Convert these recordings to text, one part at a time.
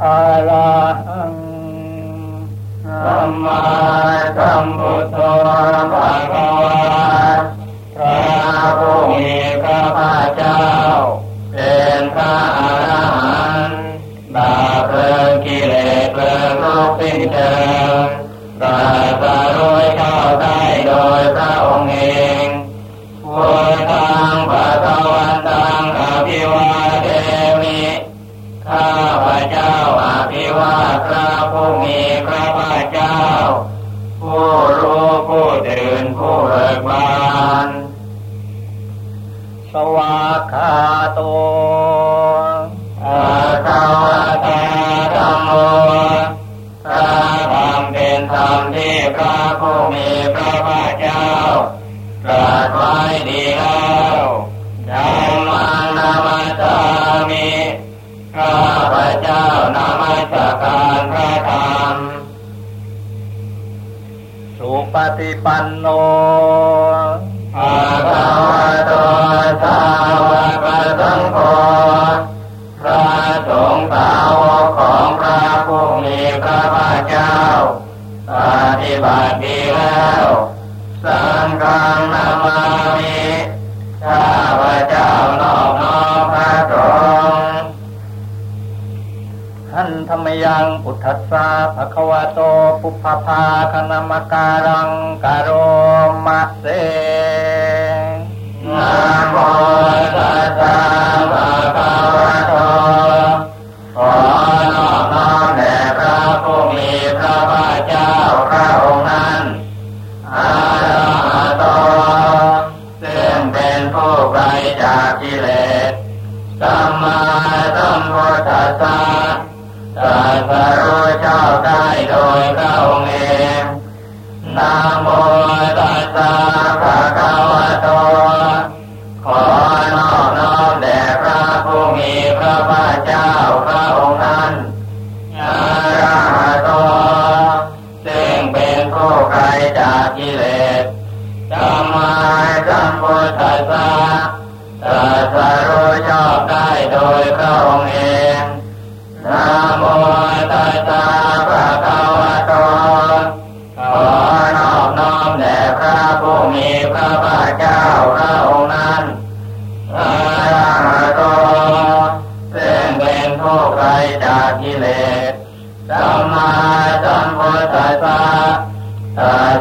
อะระหังสัมมาสัมพุทโธภะคะวะพระผู้มีพระภาคเจ้า เป็นพระอรหันต์บาปเพลิงกิเลสเพลิงโลกสิ้นเชิงตรัสรู้เข้าได้โดยพระองค์เอง ผู้เบิกบานสวากขาโตอาคาวตาธรรมโมพระธรรมเป็นธรรมที่พระผู้มีพระภาคเจ้าตรัสไว้ดีแล้ว ปฏิปันโนภะคะวะโตสาวกสังโฆพระสงฆ์สาวกของพระผู้มีพระภาคเจ้า ปฏิบัติดีแล้วสังฆังนามามิข้าพระเจ้านอบน้อมพระสงฆ์ ธรรมยังพุทธัสสะภะคะวะโตปุพพภาคณมการังกโรมะเสนะโมตัสสะภะคะวะโตขอนอบน้อมแด่พระผู้มีพระภาคเจ้าพระองค์นั้นอะระหะโตซึ่งเป็นผู้ไกลจากกิเลสสัมมาสัมพุทธัสสะ ตรัสรู้ชอบได้โดยพระองค์เองนะโมตัสสะภะคะวะโต ขอนอบน้อมแด่พระผู้มีพระภาคเจ้าพระองค์นั้นอะระหะโต ซึ่งเป็นผู้ไกลจากกิเลสสัมมาสัมพุทธัสสะตรัสรู้ชอบได้โดยพระองค์เอง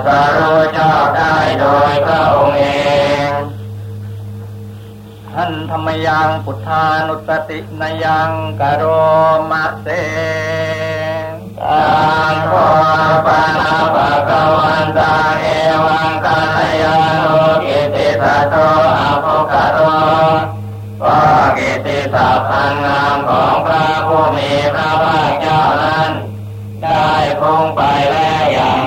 ตรัสรู้ชอบได้โดยพระองค์เอง ท่านธรรมยังพุทธานุสตินยังกโรมะเสตังโฆปะนาภะคะวันตังเอวังกัลยาโนกิติสัตโตอะภุคโตก็กิติศัพท์อันงามของพระผู้มีพระภาคเจ้านั้น ได้คงไปแล้วอย่าง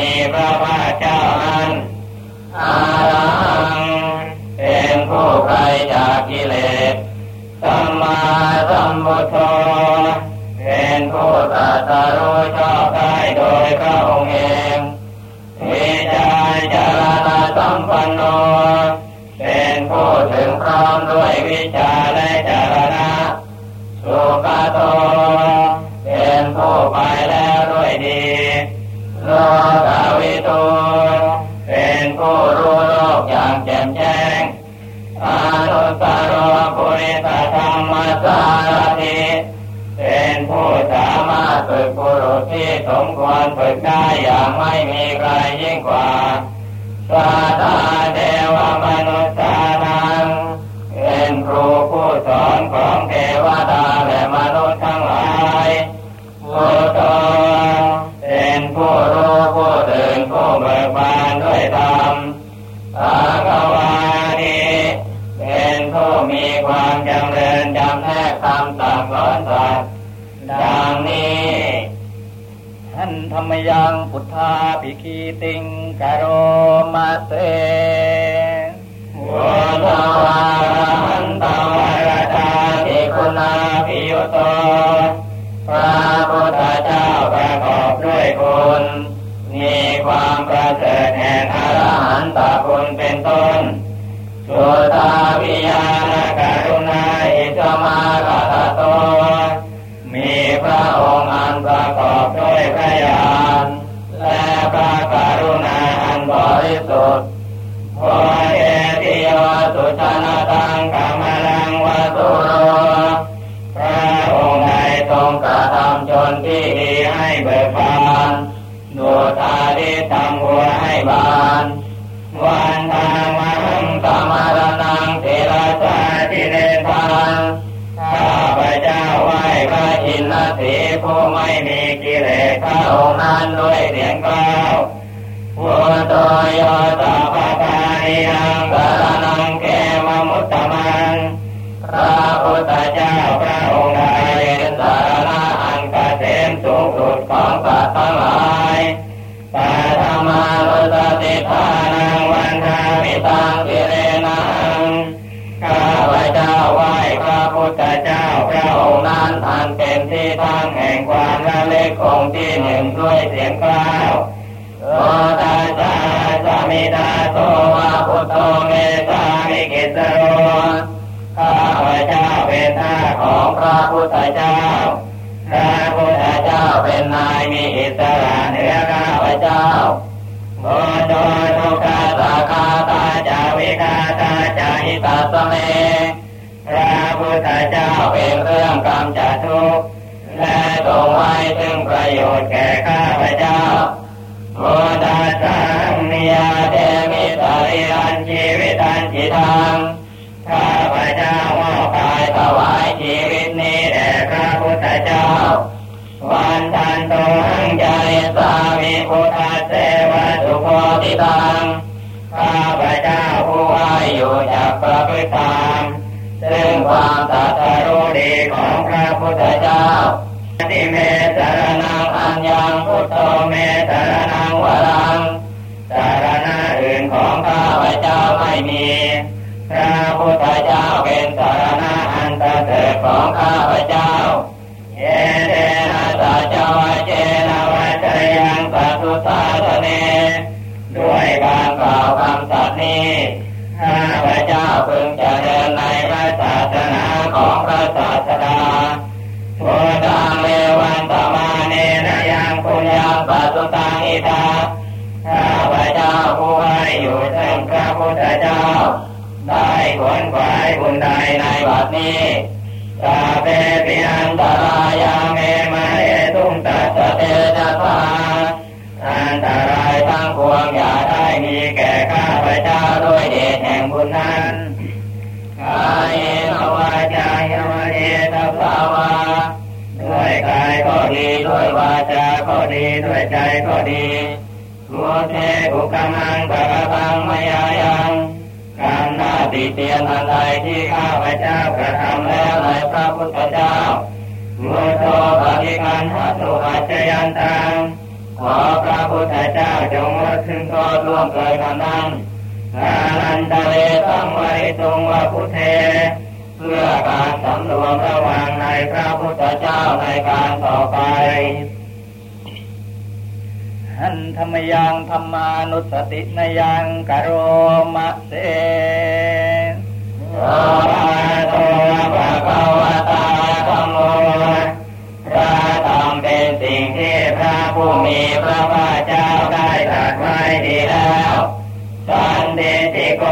มีพระภาคเจ้านั้นอารังเป็นผู้ไกลจากกิเลสสัมมาสัมพุทโธเป็นผู้ตรัสรู้ชอบได้โดยพระองค์เองวิจารจารณสัมปันโน เป็นผู้ถึงพร้อมด้วยวิจาร สารติเป็นผู้สามารถฝึกบุรุษที่สมควรฝึกได้อย่างไม่มีใครยิ่งกว่าสาธา ธรรมยังพุทธาปิคีติงกโรมาเสวัตวาหันตวารตาติคุณาภิยุโตพระพุทธเจ้าประกอบด้วยคุณมีความประเสริฐแห่งอรหันตคุณเป็นต้นสุตาวิยา สุชนตังกามลังวัตุโรพระองค์ใดทรงกระทำชนที่ดีให้เบิกบานดูตาดีทำหัวให้บาน วันทางมังสมารนังเทระสาทิเนทานข้าพเจ้าไหว้พระอินทร์สีผู้ไม่มีกิเลสพระองค์นั้นด้วยเสียงกล่าว รั้งแห่งความละเล็กองค์ที่หนึ่งด้วยเสียงกล่าวโอตาสาสามิดาโตวะพุทโธเมตามิกิสโรข้าพเจ้าเป็นท่าของพระพุทธเจ้าพระพุทธเจ้าเป็นนายมีอิสระเหนือข้าพเจ้าโมโนทุกาสาคาตาจาวิคาตาจาหิตาสเมพระพุทธเจ้าเป็นเรื่องกำจัดทุกข์ และทรงไว้ซึ่งประโยชน์แก่ข้าพเจ้าโมตัสสังนิยาเตมิตริยันชีวิตันจิตังข้าพเจ้ามอบกายถวายชีวิตนี้แด่พระพุทธเจ้า วันทันโตหังใจสามิพุทธเสวะสุโคติตังข้าพเจ้าผู้ให้อยู่จากประพฤติธรรมซึ่งความตรัสรู้ดีของพระพุทธเจ้า ติเมสารนังอัญญังพุทโธเมสารนังวรังสารณะอื่นของข้าพเจ้าไม่มี พระพุทธเจ้าเป็นสารณะอันประเสริฐของข้าพเจ้าเยเตนะสัจวะเจนะวัจยังสัตุสาสเน ด้วยการกล่าวคำสัตย์นี้ข้าพเจ้าพึงจะเจริญในพระศาสนาของพระศาสดา สุตังอิทาข้าพเจ้าผู้ให้อยู่ซึ่งพระพุทธเจ้า ได้ขวนขวายบุญใดในบัดนี้สาเปปิอันตรายาเมมาเอตุงตัสเตจัตตาอันตรายทั้งปวงอย่าได้มีแก่ข้าพเจ้าด้วยเดชแห่งบุญนั้น ดีด้วยวาจาก็ดีด้วยใจก็ดีมุเทอุกมังปะกะพังมายายังการหน้าติเตียนอันใดที่ข้าพเจ้ากระทำแล้วในพระพุทธเจ้ามุโตปฏิกันหัตุอัจจยันตังขอพระพุทธเจ้าจงลดถึงโทษล่วงเกินคำนั้นกาลันตะเลสังวริตุงวะพุทเท มยังธรรมานุสตินยังกโรมะเสโอภาโตภะคะวะตาธัมโมพระธรรมเป็นสิ่งที่พระผู้มีพระภาคเจ้าได้ตรัสไว้ดีแล้วสันติติโก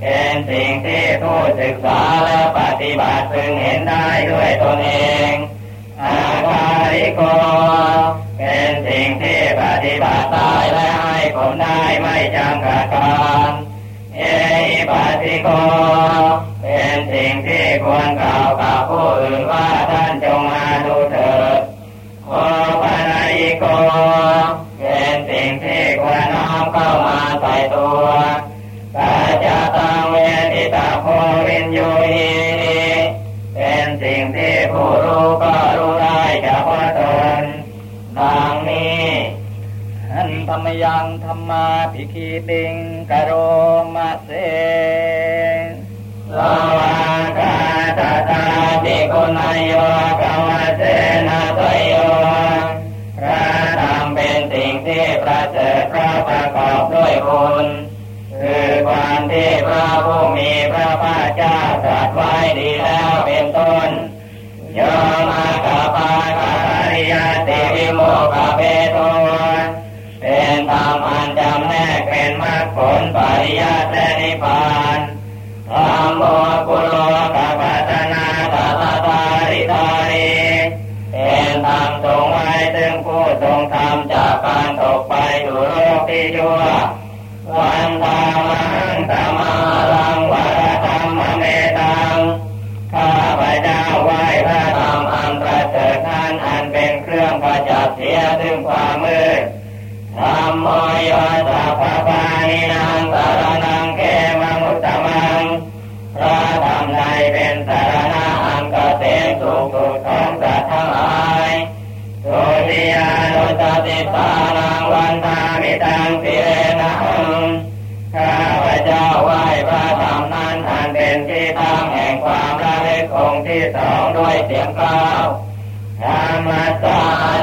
เป็นสิ่งที่ผู้ศึกษาและปฏิบัติพึงเห็นได้ด้วยตนเองอาคาริโก ให้ผลได้ไม่จำกัดการเอหิปัสสิโก เป็นสิ่งที่ควรกล่าวกับผู้อื่นว่าท่านจงมาดูเถิดโอปนายิโก เป็นสิ่งที่ควรน้อมเข้ามาใส่ตัวปัจจตังเวทิตาโพวินโยหิเป็นสิ่งที่ผู้รู้ก็ ธรรมยังธรรมาภิคีติงกโรมาเสสวากาตตาติกุณโยกวเสนาตโยพระธรรมเป็นสิ่งที่ประเสริฐพระประกอบด้วยคุณคือความที่พระผู้มีพระภาคเจ้าตรัสไว้ดีแล้วเป็นต้นโยมากาปาคาริยติวิโมกะเปโต ริยัติและนิพานธรรมโมกุโลกัปัตนาตาตาตาริตาริเป็นธรรมทรงไว้ถึงผู้ทรงธรรมจากการตกไปสู่โลกที่ชั่ววันธรรมังธรรมาลังวรธรรมเมตังข้าพเจ้าไหว้พระธรรมอันประเสริฐนั้นอันเป็นเครื่องประจับเสียซึ่งความมืดธรรมโมยสัพพานินาง ยานุสติตานังวันทามิตังสิเรนังข้าพเจ้าไหว้พระธรรมนั้นอันเป็นที่ตั้งแห่งความระลึกองค์ที่สองด้วยเสียงกล่าวธรรมะสา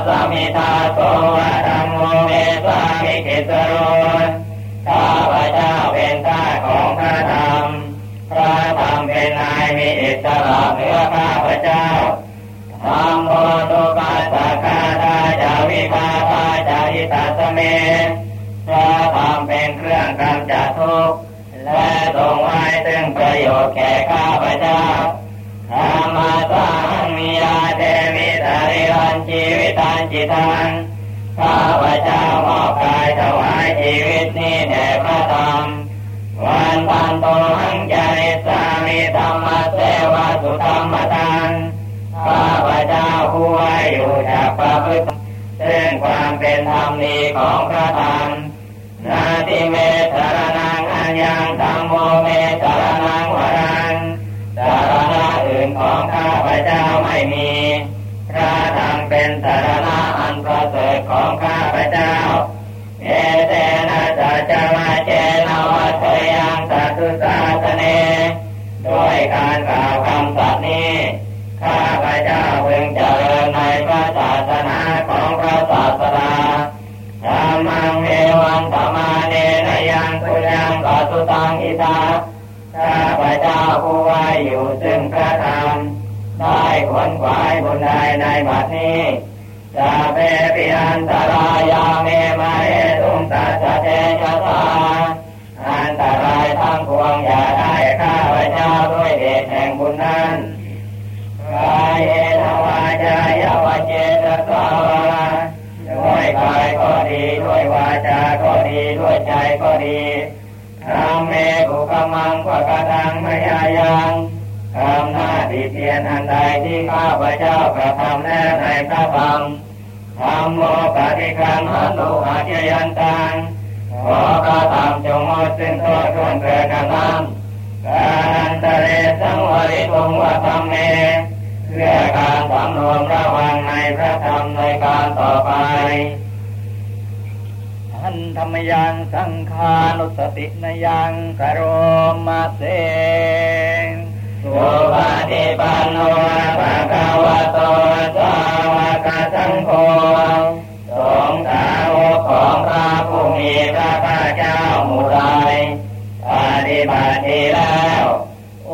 สมิทาโตวะธรรมโมเมสามิกิสโรข้าพเจ้าเป็นข้าของพระธรรม พระธรรมเป็นนายมีอิสระเหนือข้าพเจ้าธรรมโมตุปัสสะคาตา จาวิภาตาจาริตาสเมพระธรรมเป็นเครื่องกำจัดทุกข์และทรงไว้ซึ่งประโยชน์แก่ข้าพเจ้าธรรมะสังมิยาเทมิตาริรันชีวิตันจิตังข้าพเจ้ามอบกายถวายชีวิตนี้แด่พระธรรมวันตันโตหังจาริสามิธรรมเสวะสุธรรมตังข้าพเจ้าผู้ไว้อยู่จากประพฤติ ความเป็นธรรมนี้ของพระธรรมนาทิเมสารนังอัญญังธรรมโมเมสารนังวรังสารณะอื่นของข้าพเจ้าไม่มีพระธรรมเป็นสารณะอันประเสริฐของข้าพเจ้าเอเตนะสัจมาเจนะวัตยังสัตุสาสเนด้วยการกล่าวคำสัตย์นี้ข้าพเจ้าเพึงเจริ ขนขวายบุญใดในบัดนี้สาเปปิอันตรายาเมมาเอตุงตัสเตชะตาอันตรายทั้งปวงอย่าได้ข้าพเจ้าด้วยเดชแห่งบุญนั้นกายเอทวาจายาวเจตสาวาด้วยกายก็ดีด้วยวาจาก็ดีด้วยใจก็ดีทำเมกุกมังปะกะตังมยายัง ทำหน้าที่เพียรอันใดที่ข้าพเจ้ากระทำแล้วในพระธรรมธรรมโมปฏิคันหันตุอาเจยันตังขอพระธรรมจงมดซึ่งโทษทุนเกิดกันนั้นการตะเรสังวริตุงวัธรรมเมเพื่อการสำรวมระวังในพระธรรมในการต่อไปหันธรรมยังสังขานุสตินยังกโรมาเส งสุปฏิปันโนภะคะวะโตสาวกสังโฆสงสาวกของพระผู้มีพระภาคเจ้าหมู่ใดปฏิบัติดีแล้วโอ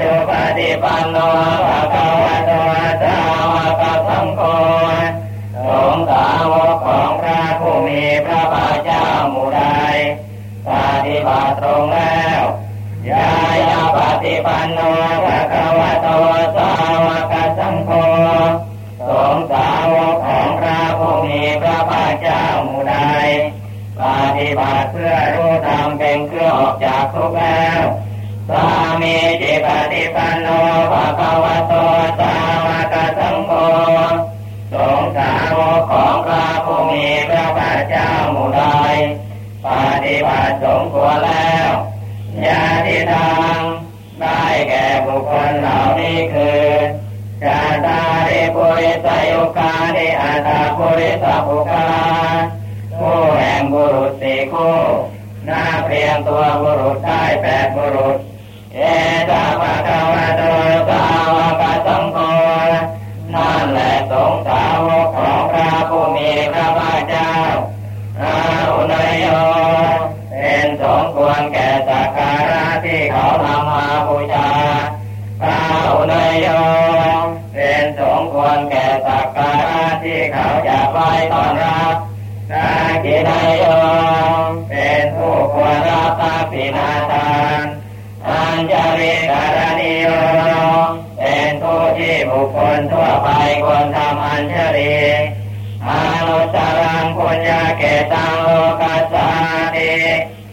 จุปฏิปันโนภะคะวะโตสาวกสังโฆสงสาวกของพระผู้มีพระภาคเจ้าหมู่ใดปฏิบัติตรงแล้วยา ปันโนภะคะวะโตสาวกสังโฆสงฆ์สาวกของพระผู้มีพระภาคเจ้าหมู่ใดปฏิบัติเพื่อรู้ธรรมเป็นเครื่องออกจากทุกข์แล้วสามีจิปฏิปันโนภะคะวะโตสาวกสังโฆสงฆ์สาวกของพระผู้มีพระภาคเจ้าหมู่ใดปฏิบัติสมควรแล้วญาติทางได้แก่ บุคคลเหล่านี้คือชาตาริปุริสยุกานิอัตาปุริสบุคลาคู่แห่งบุรุษสี่คู่หน้าเพียงตัวบุรุษได้แปดบุรุษ เอตาภะคะวะโตสาวกสังโฆนั่นแหละสงสาวกของพระผู้มีพระภาคเจ้าอาอุนยโยเป็นสมควรแก่สักการะที่เขานำมาบูชาพระอุนย โยเป็นสมควรแก่สักการะที่เขาจะไว้ต้อนรับพากินายโยเป็นผู้ควรรับภาพินาทานอัญจริการณิโยเป็นผู้ที่บุคคลทั่วไปควรทำอัญชลีอานุตรังปุญญาเกตังโลกัสสาติ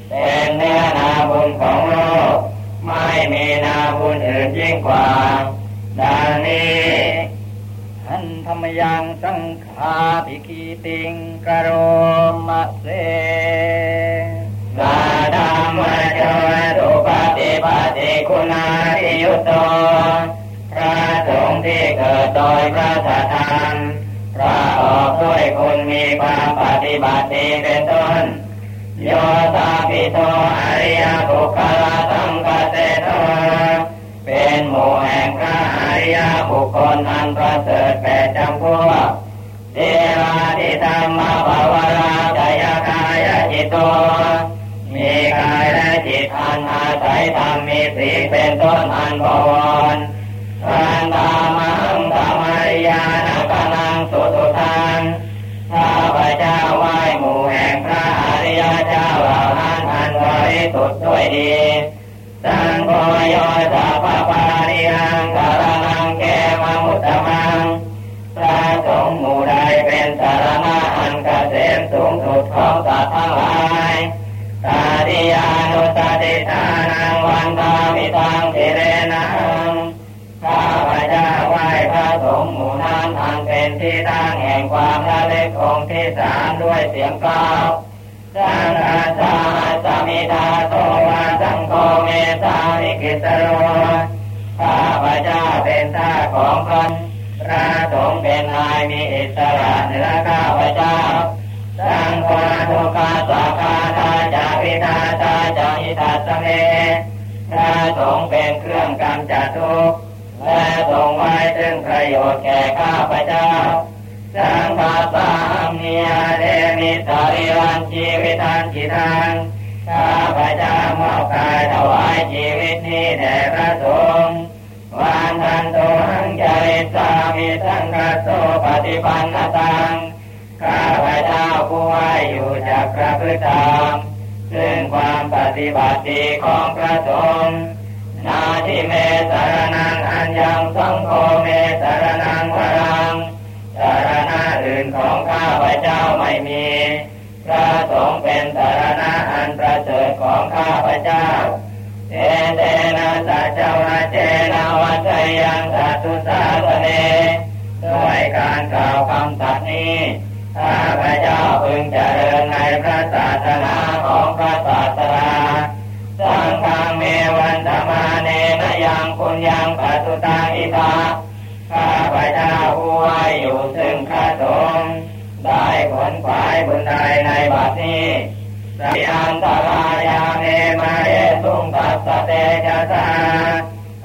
เป็นเนื้อนาบุญของโลกไม่มีนาบุญอื่นยิ่งกว่า ดังนี้หันธรรมยังสังขาปิกีติงกโรมะเสสาธรรมจตุปฏิปฏิคุณาทิยุตโตพระสงฆ์ที่เกิดโดยพระธรรมพระออกด้วยคุณมีความปฏิบัติดีเป็นต้นโยตาปิโตอริยบุคลาสังกเตโตเป็น หมู่แห่งพระอริยบุคคลอันประเสริฐแปดจำพวกเทราติธรรมภาวราจยกายจิตโตมีกายและจิตอันอาศัยธรรมมีสีเป็นต้นอันบวรทันตามังธรรมริยานักนังสุตุทังข้าพเจ้าไหว้หมู่แห่งพระอริยเจ้าเหล่านั้นอันบริสุทธิ์ด้วยดี สูงสุดของสัตว์ทั้งหลายตาติยานุตติตานังวันตามิตังสิเรนังข้าพเจ้าไหว้พระสงฆ์หมู่นั้นอันเป็นที่ตั้งแห่งความละเล็กองที่สามด้วยเสียงกล่าวสังฆาสาสมิทาโตวาสังโฆเมตาวิกิสโรข้าพเจ้าเป็นท่าของพระพระสงฆ์เป็นนายมีอิสระเหนือข้าพเจ้า กาสักาตาจาวิทาตาจาอิทัสเมพระสงฆ์เป็นเครื่องกำจัดทุกข์และทรงไว้ซึ่งประโยชน์แก่ข้าพเจ้า สังฆาสามียเดมิสาริรันชีวิตันจิตังข้าพเจ้ามอบกายถวายชีวิตนี้แด่พระสงฆ์วันทันโตหังจริสามิสังกัสโตปฏิปันนตัง จ้าผู้ไหวอยู่จากพระพุทธธรรมซึ่งความปฏิบัติดีของพระสงฆ์นาทิเมสารนังอัญญังสังโฆเมสารนังวรังสารณะอื่นของข้าพเจ้าไม่มี พระสงฆ์เป็นสารณะอันประเสริฐของข้าพเจ้าเตเตนะสัจวะเจนะวัจยังสัตุสาสเนด้วยการกล่าว พึงเจริญในพระศาสนาของพระศาสดาสังฆเมวันธมาเนนยังปุญญังปัสุตังอิทาข้าพเจ้าผู้ไว้อยู่ซึ่งข้าสงได้ผลฝ่ายบุญใดในบัดนี้สัยันตรายาเมมาเอสุงตัสเตจะสา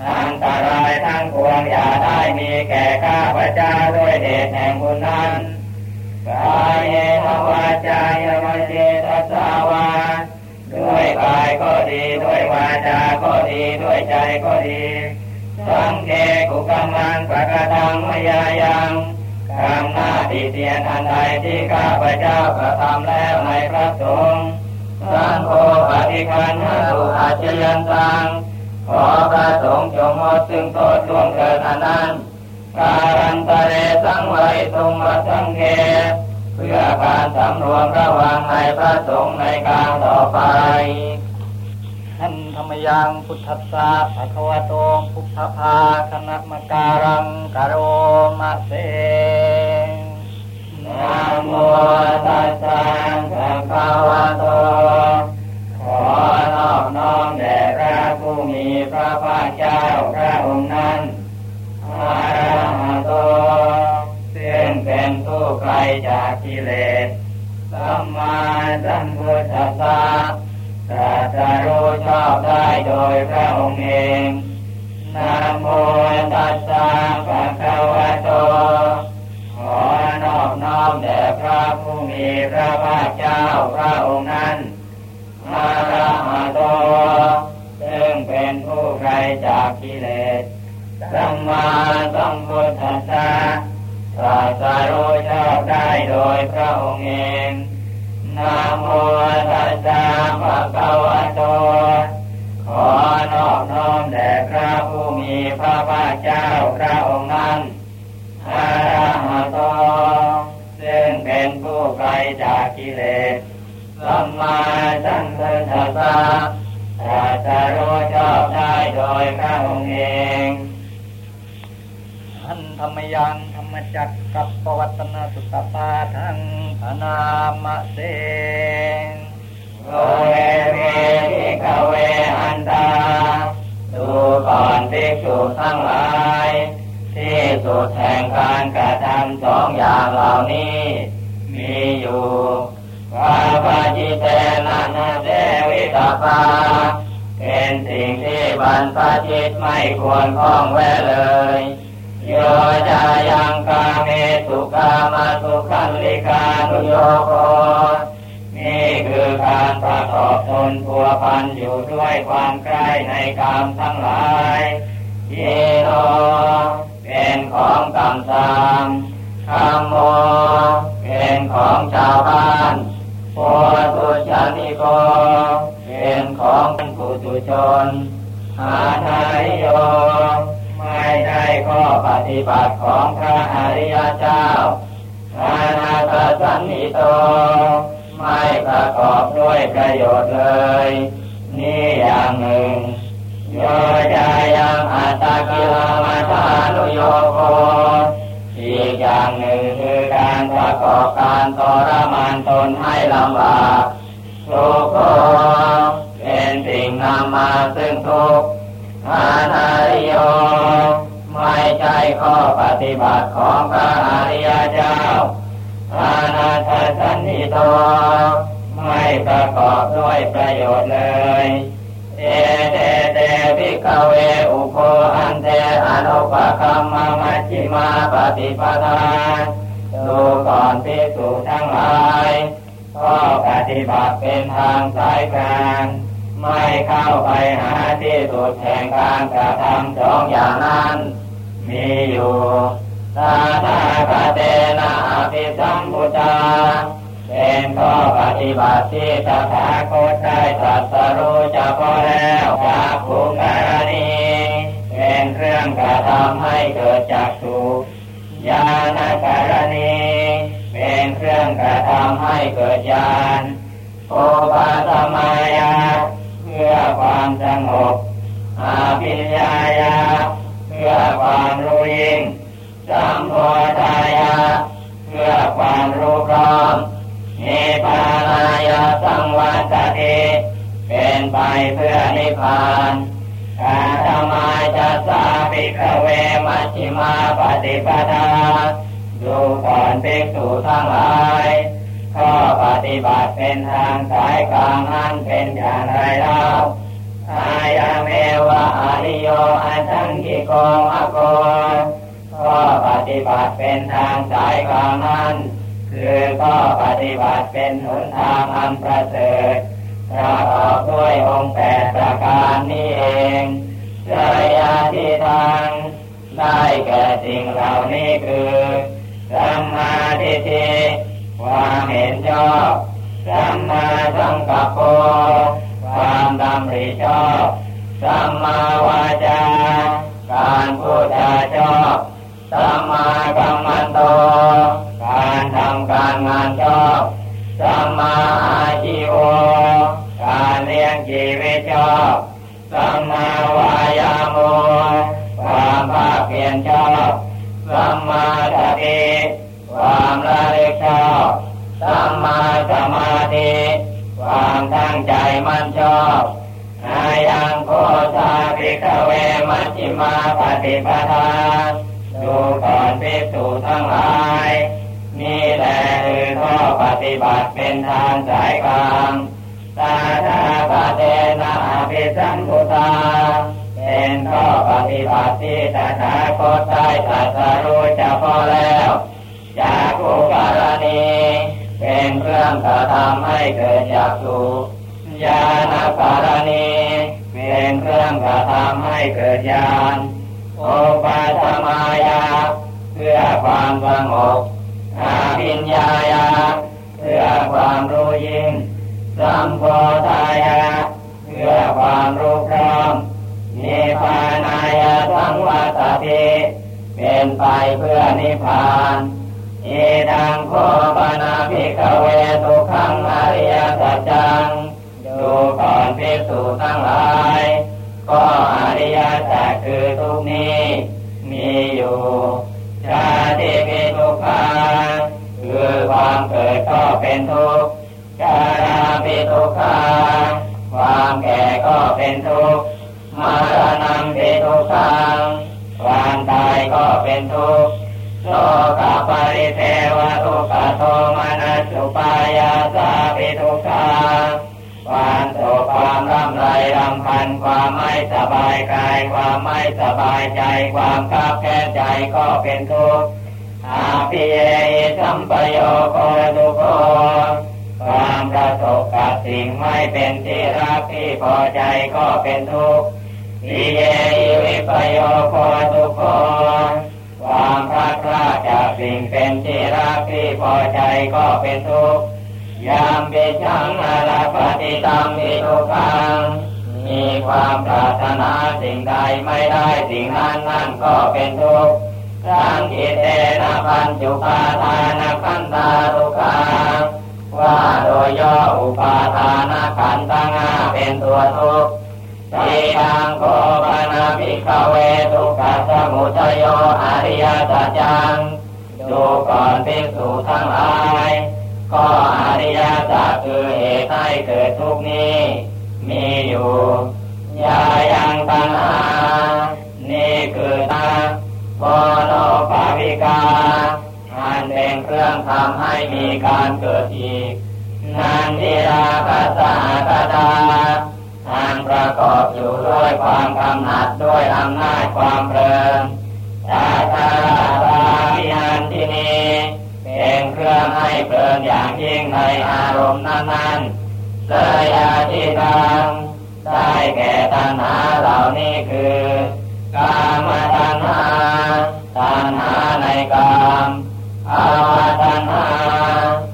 อันตรายทั้งปวงอย่าได้มีแก่ข้าพเจ้าด้วยเดชแห่งบุญนั้น กายเยวาจายมเจตสาวาด้วยกายก็ดีด้วยวาจาก็ดีด้วยใจก็ดีสังเกกุกรรมันปะกตังมยายังกรรมหน้าที่เตียนอันใดที่ข้าพเจ้ากระทำแล้วในพระสงฆ์สังโฆปฏิคันหาตุอาจยันตังขอพระสงฆ์จงมดซึ่งโทษล่วงเกิดอันนั้น การันตเรสังไวตุงวัสังเกเพื่อการสำรวมระวังในพระสงฆ์ในการต่อไปท่านธรรมยังพุทธัสสะภะคะวะโตพุทธภาคณะมการังกโรมะเสนะโมตัสสะภะคะวะโตขอนอบน้อมแด่พระผู้มีพระภาคเจ้าพระองค์นั้น อะระหะโตซึ่งเป็นผู้ไกลจากกิเลสสัมมาสัมพุทธัสสะตรัสรู้ชอบได้โดยพระองค์เองนะโมตัสสะภะคะวะโต ขอนอบน้อมแด่พระผู้มีพระภาคเจ้าพระองค์นั้นอะระหะโต ซึ่งเป็นผู้ไกลจากกิเล โดยพระองค์เองนะโมตัสสะภะคะวะโต ขอนอบน้อมแด่พระผู้มีพระภาคเจ้าพระองค์นั้นอะระหะโต ซึ่งเป็นผู้ไกลจากกิเลสสัมมาสัมพุทธัสสะตรัสรู้ชอบได้โดยพระองค์เอง อันธรรมยังธรรมจัก กับปวัตนาสุตปาทังพนามะเสงโอเวเวทิกเวอันตาดูก่อนภิกษุทั้งหลาย ที่สุดแห่งการกระทำสองอย่างเหล่านี้ มีอยู่วาปาจิเตนะนะเสวิตาปาเป็นสิ่งที่บรรพชิตไม่ควรคล้องแวะเลย โยจายังกาเมสุกามาสุขันลิกานุโยโกนี่คือการประกอบตนพัวพันอยู่ด้วยความใกล้ในกามทั้งหลายเยโนเป็นของกำสามคำโมเป็นของชาวบ้านโพตุชนิโกเป็นของผู้ตุชนหาไทยโย ไม่ได้ข้อปฏิบัติของพระอริยเจ้าอานาตสันนิโต ไม่ประกอบด้วยประโยชน์เลย นี่อย่างหนึ่ง โยจายังอัตตกิลมัฐานุโยโกอีกอย่างหนึ่งคือการประกอบการทรมานตนให้ลำบากทุกข์เป็นสิ่งนำมาซึ่งทุกข์ อานาริโยไม่ใช่ข้อปฏิบัติของพระอริยเจ้าอานาทสันนิโตไม่ประกอบด้วยประโยชน์เลยเอเตเตภิกเวอุโคอันเตอนุปคัมมามัชฌิมาปฏิปทาดูก่อนภิกษุทั้งหลายก็ปฏิบัติเป็นทางสายกลาง ไม่เข้าไปหาที่สุดแห่งการกระทำสองอย่างนั้น มีอยู่ตาตาคาเตนะอภิสัมพุทธาเป็นข้อปฏิบัติที่ตถาคตได้ตรัสรู้เฉพาะแล้วจากภูมิการณีเป็นเครื่องกระทำให้เกิดจากสุญาณการณีเป็นเครื่องกระทำให้เกิดญาณโอปาสมายา พื่อความสงบอาภิญญายาเพื่อความรู้ยิ่งสัมโพธายาเพื่อความรู้พร้อมนิพานายาสังวัตติเป็นไปเพื่อนิพพานกาธมาจะสาภิกขเวมัชิมาปฏิปทาดูก่อนภิกษุทั้งหลาย ข้อปฏิบัติเป็นทางสายกลางนั้นเป็นอย่างไรเล่าอายังเมวะอาริโยอันทังกิโกมะโกข้อปฏิบัติเป็นทางสายกลางนั้นคือข้อปฏิบัติเป็นหนทางอันประเสริฐประกอบด้วยองค์แปดประการนี้เองเจริยที่ทางได้แก่สิ่งเหล่านี้คือสัมมาทิฏฐิ ความเห็นชอบสัมมาสังกัปโปความดำริชอบสัมมาวาจาการพูดจาชอบสัมมากัมมันโต การทำการงานชอบสัมมาอาชีโวการเลี้ยงชีวิตชอบสัมมาวายาโมความภาคเพียรชอบสัมมาสติ ความระลึกชอบสัมมาสมาธิความตั้งใจมั่นชอบอายังโคชาภิกขเวมัชฌิมาปฏิปทาดูก่อนภิกษุทั้งหลาย นี่แหละคือข้อปฏิบัติเป็นทางสายกลางตาตาปเตนะภิสัมพุทธาเป็นข้อปฏิบัติที่ตถาคตได้ตรัสรู้เฉพาะแล้ว จากอุการณีเป็นเครื่องกระทำให้เกิดจากสุญาณการณีเป็นเครื่องกระทำให้เกิดญาณโอปาสมายาเพื่อความสงบอาปิญญายาเพื่อความรู้ยิ่งสัมโพธายะเพื่อความรู้พร้อมนิพานายะสังวัตติเป็นไปเพื่อนิพพาน อีดังโคปนาภิกเวทุขังอริยสัจจังดูก่อนภิกษุทั้งหลาย ก็อริยสัจคือทุกนี้ มีอยู่ชาติมีทุกขาคือความเกิดก็เป็นทุกข์ชาราปิทุกขาความแก่ก็เป็นทุกข์มรณะปิทุกขังความตายก็เป็นทุกข์ โสกปริเทวทุกขโทมนัสสุปายาสาปิทุกขาความโศกความร่ำไรรำพันความไม่สบายกายความไม่สบายใจความคับแค้นใจก็เป็นทุกข์อาภิเยสัมปโยโคทุโคความประสบกับสิ่งไม่เป็นที่รักที่พอใจก็เป็นทุกข์ปิเยวิปโยโคทุโค ความพลาดพลาดจากสิ่งเป็นที่รักที่พอใจก็เป็นทุกข์ยามเปิชังอาลาปฏิตังมิทุกขังมีความปรารถนาสิ่งใดไม่ได้สิ่งนั้นนั่นก็เป็นทุกข์สังกิเตนะปัญจุปาทานขันตาทุกขาว่าโดยย่ออุปาทานขันธ์ห้าเป็นตัวทุกข์ สีดังโกปนาภิกเวทุกขสมุทโยอริยสัจจังดูก่อนภิกษุทั้งหลายก็อริยสัจคือเหตุให้เกิดทุกนี้ มีอยู่ยายังตัณหา นี่คือตาโโนภาวิกาอันเป็นเครื่องทำให้มีการเกิดอีก นันทิราคัสสะตา ทางประกอบอยู่ด้วยความกำหนัดด้วยอำนาจความเพลินตาตาตาวิหันที่นี้เป็นเครื่องให้เพลินอย่างยิ่งในอารมณ์นั้นๆเสยาทิตังได้แก่ตัณหาเหล่านี้คือกามตัณหาตัณหาในกามภาวะตัณหา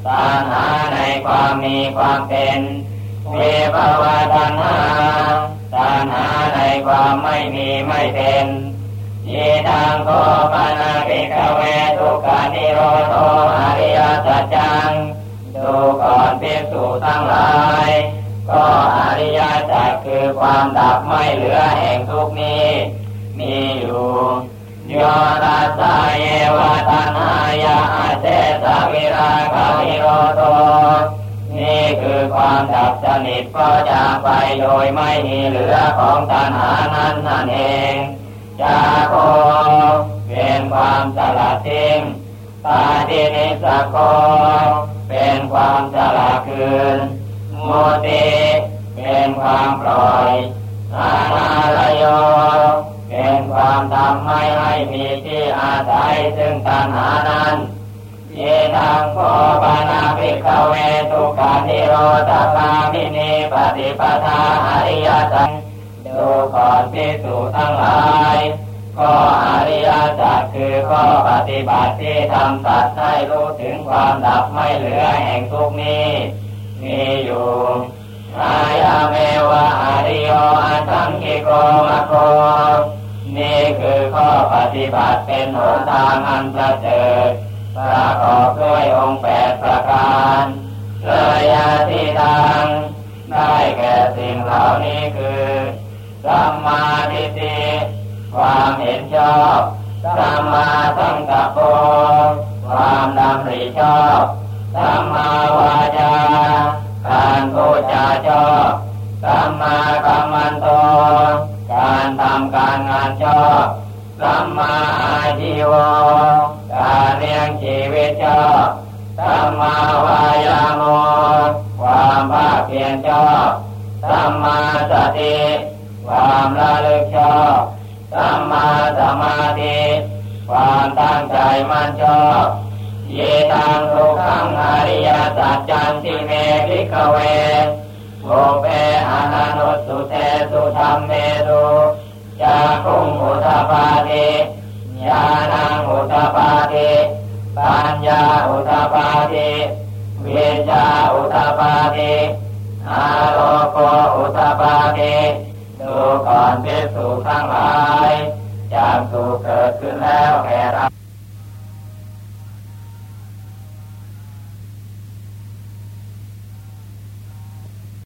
ตัณหาในความมีความเป็น เวภาวะตัณหาตัณหาในความไม่มีไม่เป็นยีดังโกปนาภิกเวทุกขานิโรโธอริยสัจจังดูก่อนภิกษุทั้งหลาย ก็อริยสัจคือความดับไม่เหลือแห่งทุกนี้ มีอยู่โยรัสเยวะตัณหายาเจสวิราคานิโรโต คือความดับสนิทก็จะไปโดยไม่มีเหลือของตัณหานั้นนั่นเองจาโคเป็นความสลัดทิ้งปาตินิสโกเป็นความสละคืนโมติเป็นความปล่อยอาณาลโยเป็นความทำไม่ให้มีที่อาศัยซึ่งตัณหานั้น เยทังโคปานาภิกขเวทุกขานิโรธคามินีปฏิปทาอริยสัจดูก่อนภิกษุทั้งหลายก็อริยสัจคือข้อปฏิบัติที่ทำสัตว์ให้รู้ถึงความดับไม่เหลือแห่งทุกนี้ มีอยู่อายาเมวะอริโยอัตังกิโกมะโกนี่คือข้อปฏิบัติเป็นหนทางอันประเสริฐ ประกอบด้วยองค์แปดประการเลยาที่ทางได้แก่สิ่งเหล่านี้คือสัมมาทิฏฐิความเห็นชอบสัมมาสังกัปโปความดำริชอบสัมมาวาจาการพูดจาชอบสัมมากัมมันโตการทำการงานชอบ สัมมาอาชีวการเลี้ยงชีวิตชอบสัมมาวายาโมความภาคเพียรชอบสัมมาสติความระลึกชอบสัมมาสมาธิความตั้งใจมั่นชอบเยตังทุกขังอริยสัจจันติเมภิกขเวโภเปอานานุสุเตสุธรรมเมตุ จาคุงอุตปาติญาณังอุตปาติปัญญาอุตปาติวิชาอุตปาติอาโลโกอุตปาติดูก่อนพิสุทั้งหลายจากสุเกิดขึ้นแล้วแก่เรา